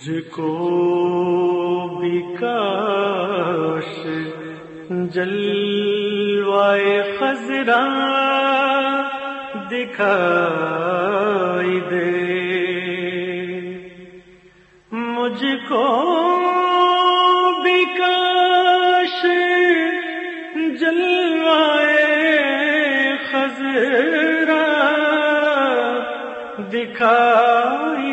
مجھ کو بھی کاش جلوائے خزرا دکھائی دے۔ مجھ کو بھی کاش جلوائے خزرا دکھائی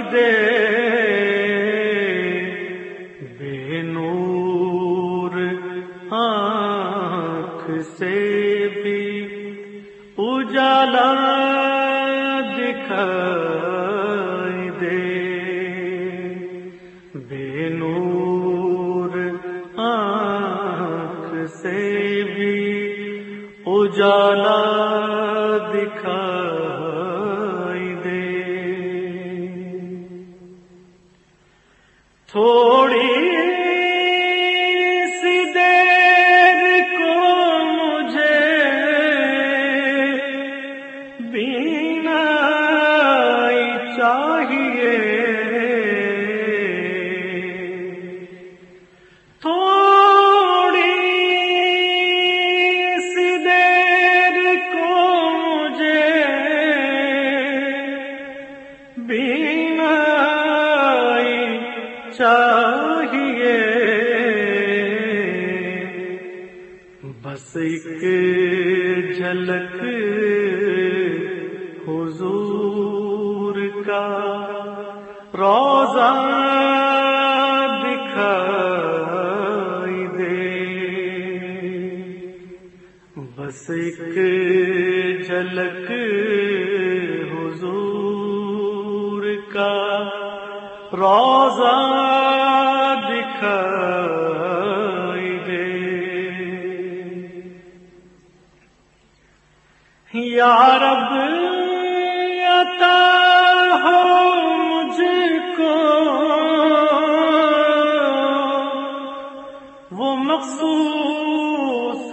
اجالا دکھائی دے۔ بے نور آنکھ سے بھی اجالا دکھائی دے۔ تھوڑی چاہیے۔ تھوڑی سی دیر کو مجھے چاہیے۔ بس ایک جھلک ایک جھلک حضور کا روزہ دکھائی دے۔ یا رب، عطا ہو مجھ کو وہ مخصوص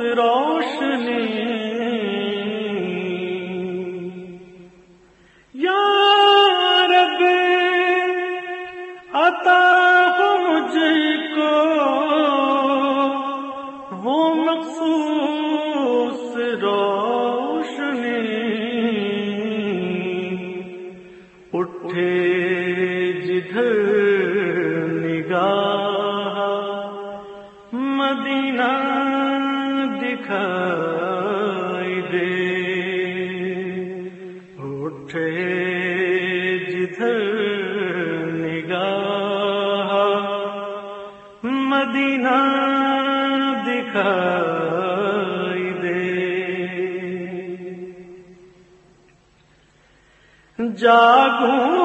روشنی یا رب عطا ہو مجھ کو وہ مخصوص روشنی۔ اٹھے جدھر دکھائی دے۔ جاگوں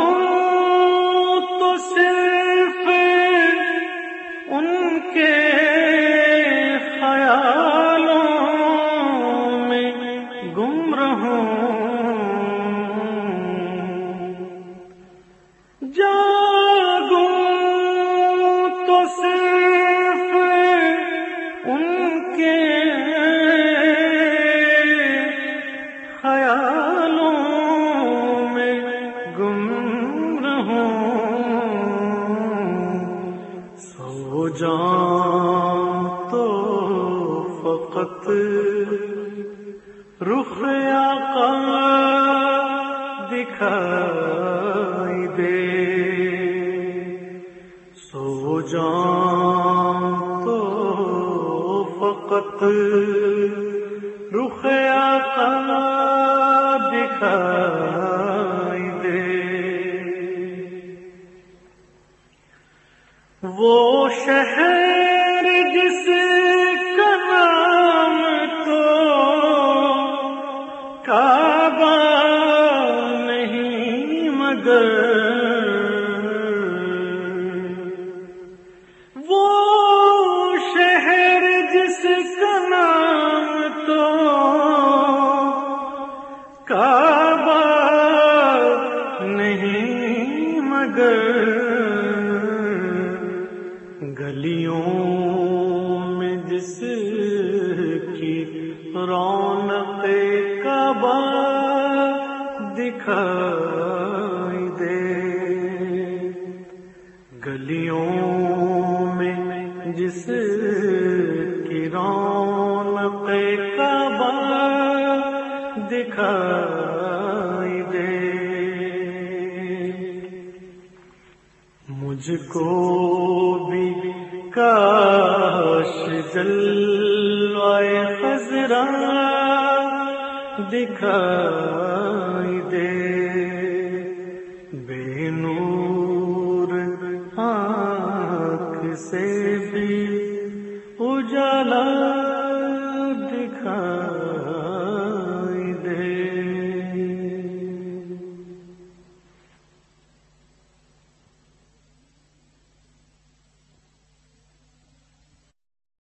جان تو فقط رخ آقا دکھائی دے۔ سو جان تو فقط رخ آقا دکھائی دے۔ وہ شہر جس کا نام تو کعبہ نہیں، مگر وہ شہر جس کا نام تو کعبہ نہیں، مگر گلیوں میں جس کی رونق کعبہ دکھائی دے۔ گلیوں میں جس کی رونق کعبہ دکھائی مجھ کو بھی کاش جلوائے خزرا دکھائی دے۔ بے نور آنکھ سے